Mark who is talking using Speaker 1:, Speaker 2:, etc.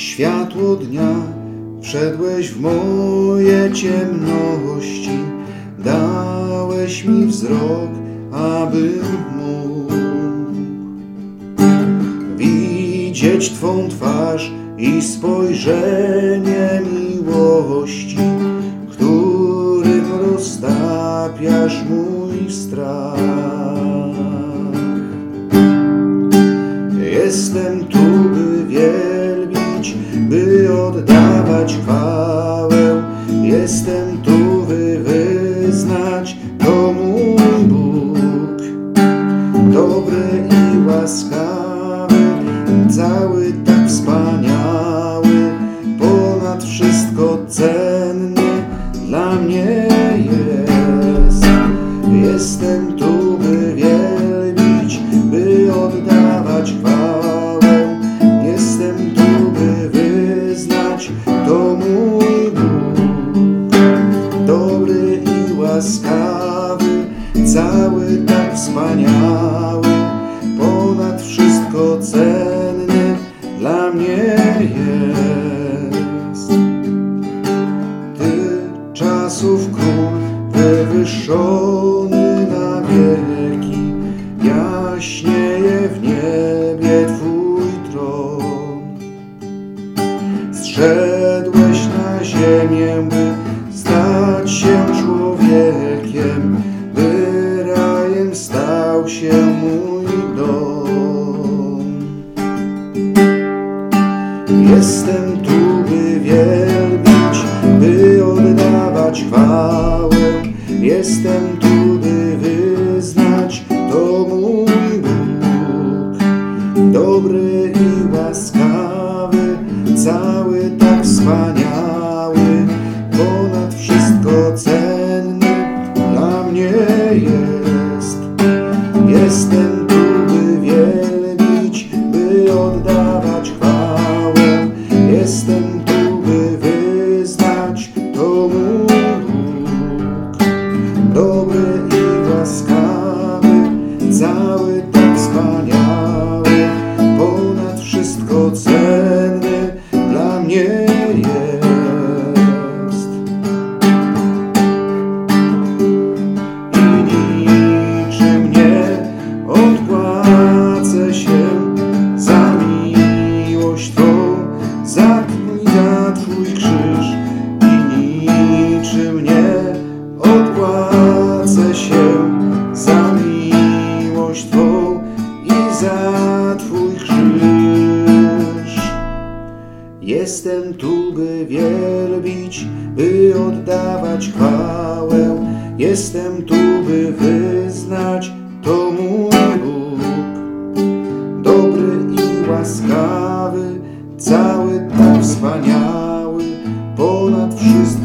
Speaker 1: światło dnia, wszedłeś w moje ciemności, dałeś mi wzrok, abym mógł widzieć Twą twarz i spojrzenie miłości, którym roztapiasz mój strach. Jestem tu, by wyznać, to mój Bóg. Dobry i łaskawy, cały tak wspaniały, ponad wszystko cenny dla mnie jest. Jestem tu, by wielbić, by oddawać chwałę. Jestem tu, by wyznać, to mój wspaniały, ponad wszystko cenny dla mnie jest. Ty czasów król, wywyższony na wieki, jaśnieje w niebie Twój tron. Zszedłeś Jestem tu, by wielbić, by oddawać chwałę. Jestem tu, by wyznać, to mój Bóg. Dobry i łaskawy, cały tak wspaniały, Jestem tu, by wyznać, to mój Bóg. Dobry Jestem tu, by wielbić, by oddawać chwałę. Jestem tu, by wyznać, to mój Bóg. Dobry i łaskawy, cały tak wspaniały, ponad wszystko.